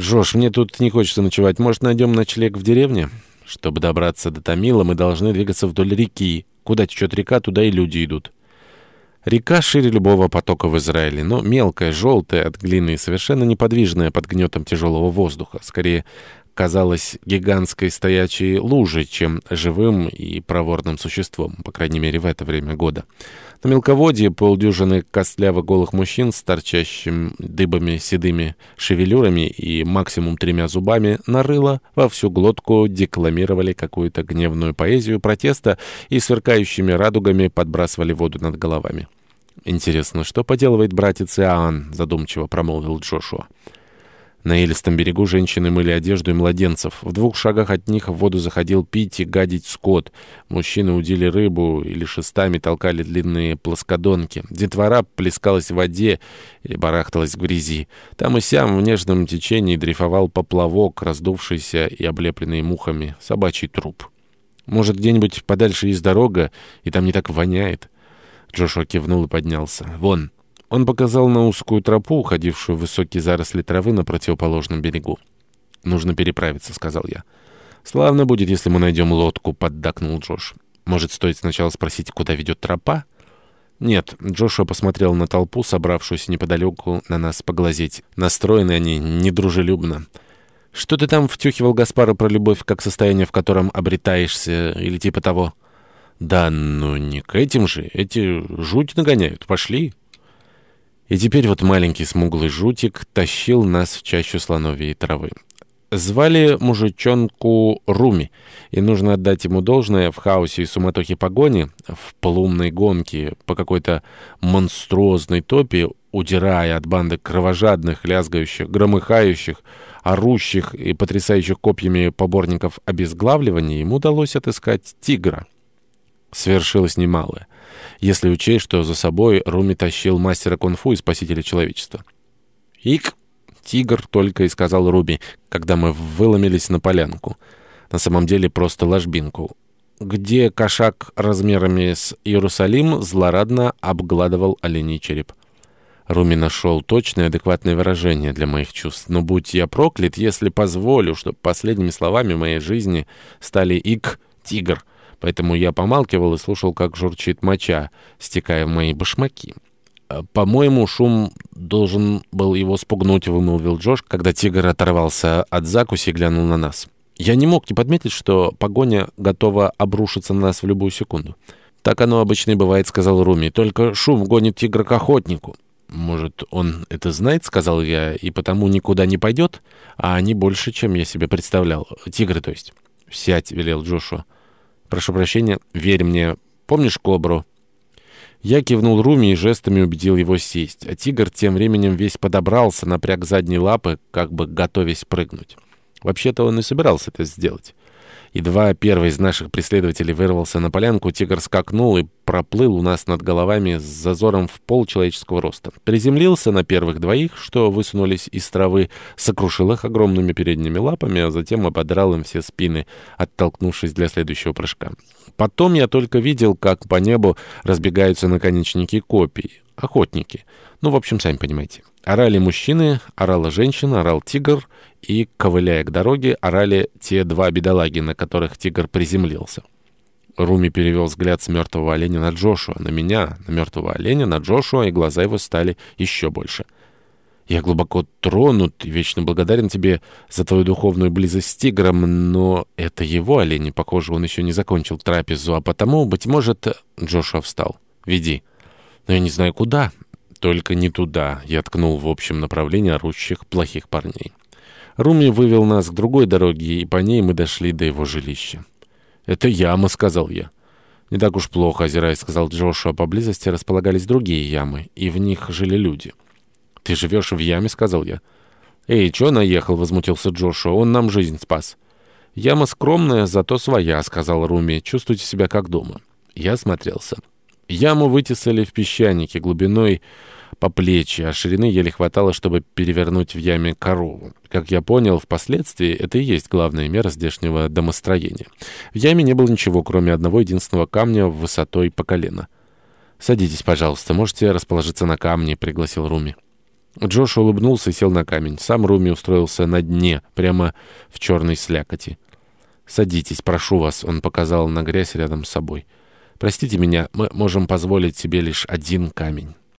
«Джош, мне тут не хочется ночевать. Может, найдем ночлег в деревне?» «Чтобы добраться до Тамила, мы должны двигаться вдоль реки. Куда течет река, туда и люди идут». Река шире любого потока в Израиле, но мелкая, желтая от глины и совершенно неподвижная под гнетом тяжелого воздуха. Скорее, казалась гигантской стоячей лужей, чем живым и проворным существом, по крайней мере, в это время года. На мелководье полдюжины костлявых голых мужчин с торчащим дыбами седыми шевелюрами и максимум тремя зубами нарыло во всю глотку декламировали какую-то гневную поэзию протеста и сверкающими радугами подбрасывали воду над головами. «Интересно, что поделывает братец Иоанн?» — задумчиво промолвил Джошуа. На элистом берегу женщины мыли одежду и младенцев. В двух шагах от них в воду заходил пить и гадить скот. Мужчины удили рыбу или шестами толкали длинные плоскодонки. Детвора плескалась в воде и барахталась в грязи. Там и сям в нежном течении дрейфовал поплавок, раздувшийся и облепленный мухами, собачий труп. Может, где-нибудь подальше есть дорога, и там не так воняет? Джошуа кивнул и поднялся. «Вон!» Он показал на узкую тропу, уходившую в высокие заросли травы на противоположном берегу. «Нужно переправиться», — сказал я. «Славно будет, если мы найдем лодку», — поддакнул Джош. «Может, стоит сначала спросить, куда ведет тропа?» «Нет», — Джошуа посмотрел на толпу, собравшуюся неподалеку на нас поглазеть. Настроены они недружелюбно. «Что ты там втюхивал Гаспару про любовь, как состояние, в котором обретаешься, или типа того?» «Да, ну не к этим же. Эти жуть нагоняют. Пошли». И теперь вот маленький смуглый жутик тащил нас в чащу слоновьей травы. Звали мужичонку Руми, и нужно отдать ему должное в хаосе и суматохе погони, в плумной гонке по какой-то монструозной топе, удирая от банды кровожадных, лязгающих, громыхающих, орущих и потрясающих копьями поборников обезглавливания, ему удалось отыскать тигра. Свершилось немалое если учесть, что за собой Руми тащил мастера кунг-фу и спасителя человечества. «Ик!» — тигр только и сказал Руби, когда мы выломились на полянку. На самом деле просто ложбинку. Где кошак размерами с Иерусалим злорадно обгладывал оленей череп. Руми нашел точное адекватное выражение для моих чувств. Но будь я проклят, если позволю, чтобы последними словами моей жизни стали «ик» — «тигр», поэтому я помалкивал и слушал, как журчит моча, стекая в мои башмаки. «Э, «По-моему, шум должен был его спугнуть», — вымолвил Джош, когда тигр оторвался от закуси и глянул на нас. Я не мог не подметить, что погоня готова обрушиться на нас в любую секунду. «Так оно обычно и бывает», — сказал Руми. «Только шум гонит тигра к охотнику». «Может, он это знает?» — сказал я, «и потому никуда не пойдет? А они больше, чем я себе представлял. Тигры, то есть». «Сядь», — велел Джошуа. «Прошу прощения, верь мне. Помнишь кобру?» Я кивнул Руми и жестами убедил его сесть, а тигр тем временем весь подобрался, напряг задние лапы, как бы готовясь прыгнуть. Вообще-то он и собирался это сделать. Едва первый из наших преследователей вырвался на полянку, тигр скакнул и проплыл у нас над головами с зазором в пол человеческого роста. Приземлился на первых двоих, что высунулись из травы, сокрушил их огромными передними лапами, а затем ободрал им все спины, оттолкнувшись для следующего прыжка. Потом я только видел, как по небу разбегаются наконечники копий, охотники. Ну, в общем, сами понимаете. Орали мужчины, орала женщина, орал тигр, и, ковыляя к дороге, орали те два бедолаги, на которых тигр приземлился. Руми перевел взгляд с мертвого оленя на Джошуа, на меня, на мертвого оленя, на Джошуа, и глаза его стали еще больше. «Я глубоко тронут и вечно благодарен тебе за твою духовную близость с тигром, но это его олень, похоже, он еще не закончил трапезу, а потому, быть может...» Джошуа встал. «Веди». «Но я не знаю, куда». «Только не туда», — я ткнул в общем направлении орущих плохих парней. Руми вывел нас к другой дороге, и по ней мы дошли до его жилища. «Это яма», — сказал я. «Не так уж плохо», — озираясь, сказал Джошуа. Поблизости располагались другие ямы, и в них жили люди. «Ты живешь в яме?» — сказал я. «Эй, чё наехал?» — возмутился Джошуа. «Он нам жизнь спас». «Яма скромная, зато своя», — сказал Руми. «Чувствуйте себя как дома». Я осмотрелся. Яму вытесали в песчанике глубиной по плечи, а ширины еле хватало, чтобы перевернуть в яме корову. Как я понял, впоследствии это и есть главная мера здешнего домостроения. В яме не было ничего, кроме одного единственного камня высотой по колено. «Садитесь, пожалуйста, можете расположиться на камне», — пригласил Руми. Джош улыбнулся и сел на камень. Сам Руми устроился на дне, прямо в черной слякоти. «Садитесь, прошу вас», — он показал на грязь рядом с собой. «Простите меня, мы можем позволить себе лишь один камень».